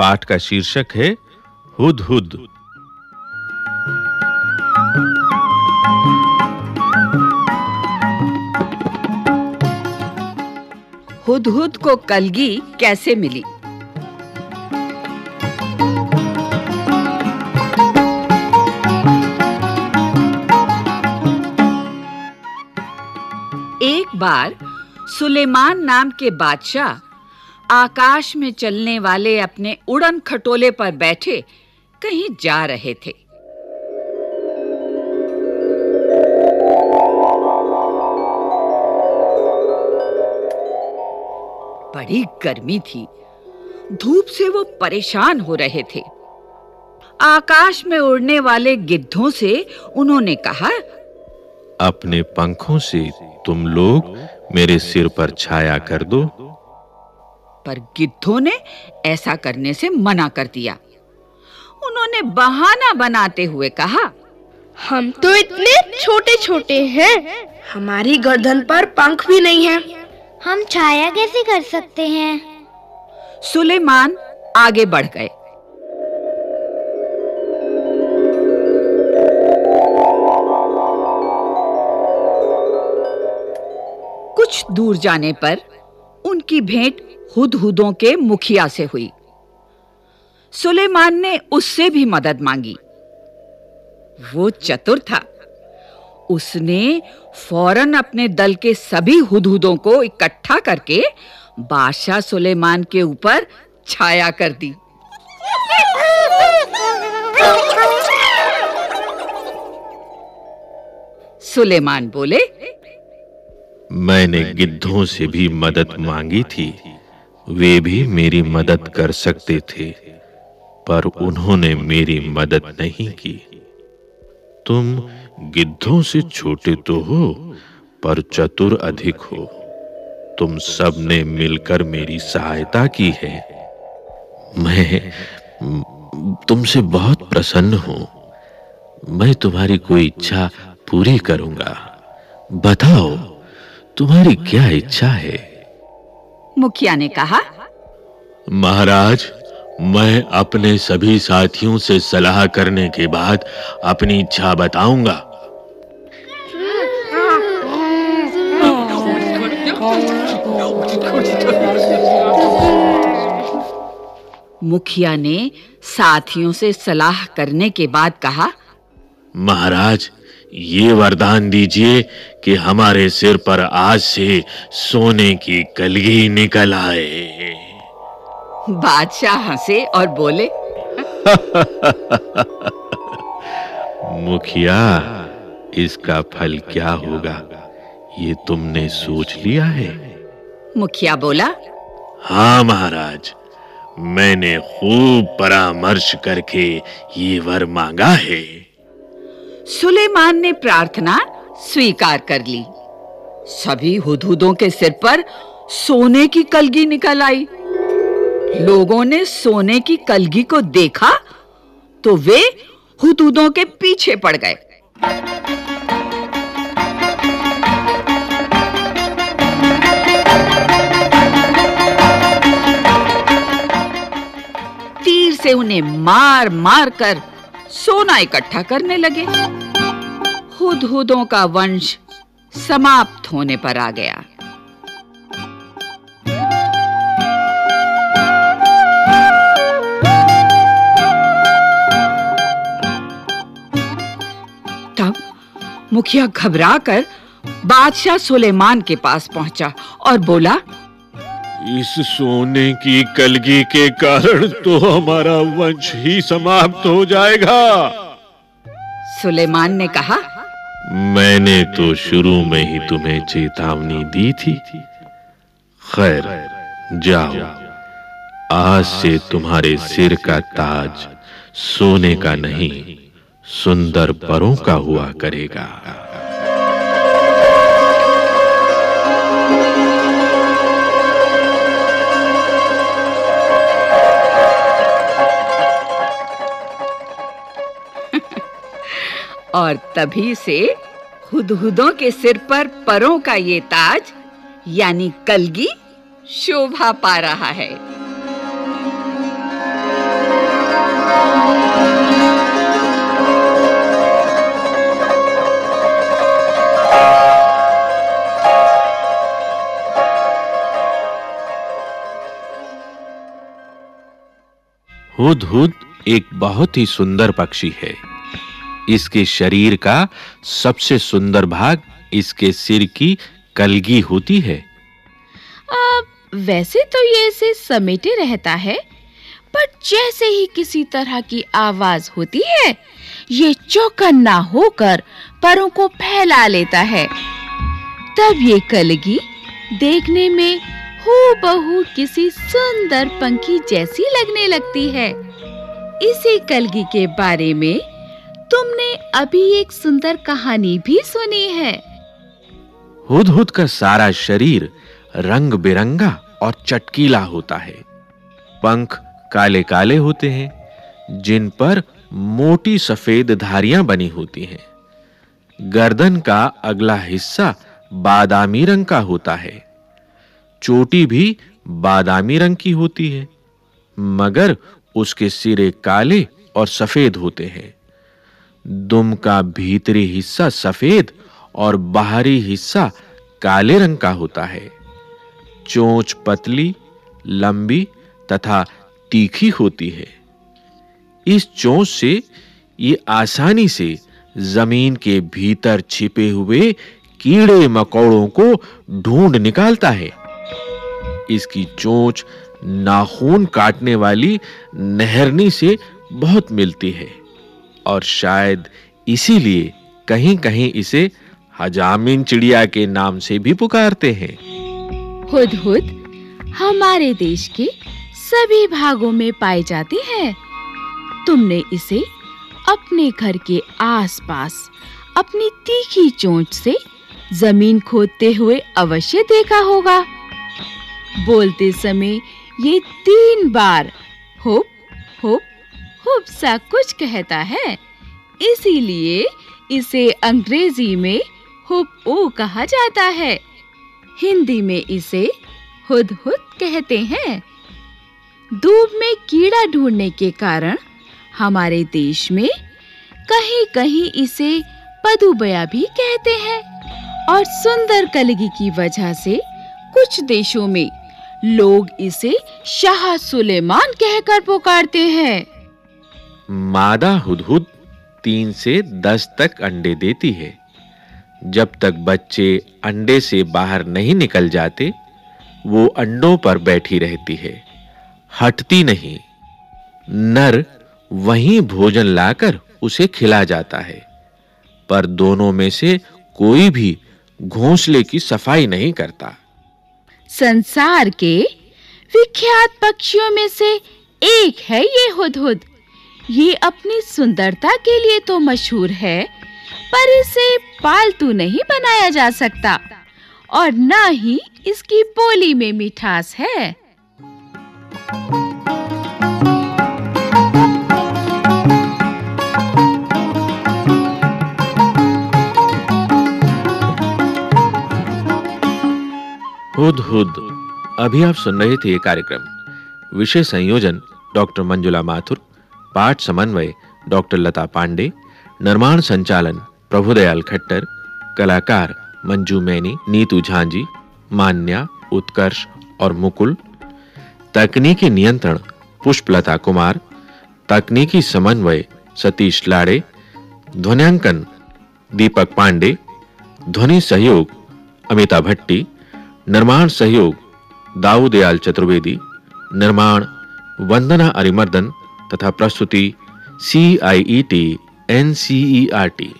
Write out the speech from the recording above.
पाठ का शीर्षक है हुदहुद हुदहुद को कलगी कैसे मिली? एक बार सुलेमान नाम के बादशाह आकाश में चलने वाले अपने उड़न खटोले पर बैठे कहीं जा रहे थे। बड़ी गर्मी थी। धूप से वो परेशान हो रहे थे। आकाश में उड़ने वाले गिद्धों से उन्होंने कहा, अपने पंखों से तुम लोग मेरे सिर पर छाया कर दो। पर गिद्धों ने ऐसा करने से मना कर दिया। उन्होंने बहाना बनाते हुए कहा हम तो इतने छोटे-छोटे हैं। हमारी गर्दन पर पंख भी नहीं है। हम छाया कैसे कर सकते हैं? सुलेमान आगे बढ़ गए। कुछ दूर जाने पर उनकी भेंट हुदहुदों के मुखिया से हुई। सुलेमान ने उससे भी मदद मांगी। वो चतुर था। उसने फ़ौरन अपने दल के सभी हुदहुदों को इकट्ठा करके बादशाह सुलेमान के ऊपर छाया कर दी। सुलेमान बोले, मैंने गिद्धों से भी मदद मांगी थी। वे भी मेरी मदद कर सकते थे, पर उन्होंने मेरी मदद नहीं की। तुम गिद्धों से छोटे तो हो, पर चतुर अधिक हो। तुम सबने मिलकर मेरी सहायता की है। मैं, तुमसे बहुत प्रसन्न हूँ। मैं तुम्हारी कोई इच्छा पूरी करूँगा। बताओ, तुम्हारी क्या इच्छा है? मुखिया ने कहा महाराज मैं अपने सभी साथियों से सलाह करने के बाद अपनी इच्छा बताऊँगा। मुखिया ने साथियों से सलाह करने के बाद कहा महाराज ये वरदान दीजिए कि हमारे सिर पर आज से सोने की कलगी निकल आए। बादशाह हंसे और बोले मुखिया इसका फल क्या होगा? ये तुमने सोच लिया है? मुखिया बोला हाँ महाराज मैंने खूब परामर्श करके ये वर मांगा है। सुलेमान ने प्रार्थना स्वीकार कर ली। सभी हुदहुदों के सिर पर सोने की कलगी निकल आई। लोगों ने सोने की कलगी को देखा तो वे हुदहुदों के पीछे पड़ गए। तीर से उन्हें मार मार कर सोना इकट्ठा करने लगे। हुदहुदों का वंश समाप्त होने पर आ गया। तब मुखिया घबराकर बादशाह सुलेमान के पास पहुँचा और बोला इस सोने की कलगी के कारण तो हमारा वंश ही समाप्त हो जाएगा। सुलेमान ने कहा मैंने तो शुरू में ही तुम्हें चेतावनी दी थी। खैर, जाओ। आज से तुम्हारे सिर का ताज सोने का नहीं, सुंदर परों का हुआ करेगा। और तभी से हुदहुदों के सिर पर परों का ये ताज, यानी कलगी, शोभा पा रहा है। हुदहुद एक बहुत ही सुंदर पक्षी है। इसके शरीर का सबसे सुंदर भाग इसके सिर की कलगी होती है। आ, वैसे तो ये इसे समेटे रहता है पर जैसे ही किसी तरह की आवाज़ होती है ये चौकन्ना होकर परों को फैला लेता है। तब ये कलगी देखने में हूबहू किसी सुंदर पंखी जैसी लगने लगती है। इसी कलगी के बारे में तुमने अभी एक सुंदर कहानी भी सुनी है। हुदहुद का सारा शरीर रंग बिरंगा और चटकीला होता है। पंख काले-काले होते हैं, जिन पर मोटी सफ़ेद धारियाँ बनी होती हैं। गर्दन का अगला हिस्सा बादामी रंग का होता है। चोटी भी बादामी रंग की होती है, मगर उसके सिरे काले और सफ़ेद होते हैं। दुम का भीतरी हिस्सा सफ़ेद और बाहरी हिस्सा काले रंग का होता है। चोंच पतली, लंबी तथा तीखी होती है। इस चोंच से, ये आसानी से ज़मीन के भीतर छिपे हुए कीड़े मकोड़ों को ढूंढ निकालता है। इसकी चोंच नाखून काटने वाली नहरनी से बहुत मिलती है। और शायद इसीलिए कहीं-कहीं इसे हजामिन चिड़िया के नाम से भी पुकारते हैं। हुदहुद, हमारे देश के सभी भागों में पाई जाती है। तुमने इसे अपने घर के आसपास, अपनी तीखी चोंच से ज़मीन खोदते हुए अवश्य देखा होगा। बोलते समय ये तीन बार, हुप हुप हुप सा कुछ कहता है। इसीलिए इसे अंग्रेज़ी में हुप ओ कहा जाता है। हिंदी में इसे हुद हुद कहते हैं। दूब में कीड़ा ढूँढने के कारण हमारे देश में कहीं-कहीं इसे पदुबया भी कहते हैं और सुंदर कलगी की वजह से कुछ देशों में लोग इसे शाह सुलेमान कहकर पुकारते हैं। मादा हुदहुद तीन से दस तक अंडे देती है। जब तक बच्चे अंडे से बाहर नहीं निकल जाते, वो अंडों पर बैठी रहती है। हटती नहीं। नर वहीं भोजन लाकर उसे खिला जाता है। पर दोनों में से कोई भी घोंसले की सफ़ाई नहीं करता। संसार के विख्यात पक्षियों में से एक है ये हुदहुद। ये अपनी सुंदरता के लिए तो मशहूर है, पर इसे पालतू नहीं बनाया जा सकता, और ना ही इसकी बोली में मिठास है। हुदहुद अभी आप सुन रहे थे ये कार्यक्रम विषय संयोजन डॉक्टर मंजुला माथुर पाठ समन्वय, डॉक्टर लता पांडे, निर्माण संचालन, प्रभुदयाल खट्टर, कलाकार मंजू मैनी, नीतू झांजी मान्या, उत्कर्ष और मुकुल, तकनीकी नियंत्रण, पुष्पलता कुमार, तकनीकी समन्वय, सतीश लाड़े, ध्वनियांकन, दीपक पांडे, ध्वनि सहयोग अमिता भट्टी, निर्माण सहयोग, दाऊदयाल चतुर्वेदी, निर्माण, वंदना अरिमर्दन तथा प्रस्तुति C I E T N C E are NCERT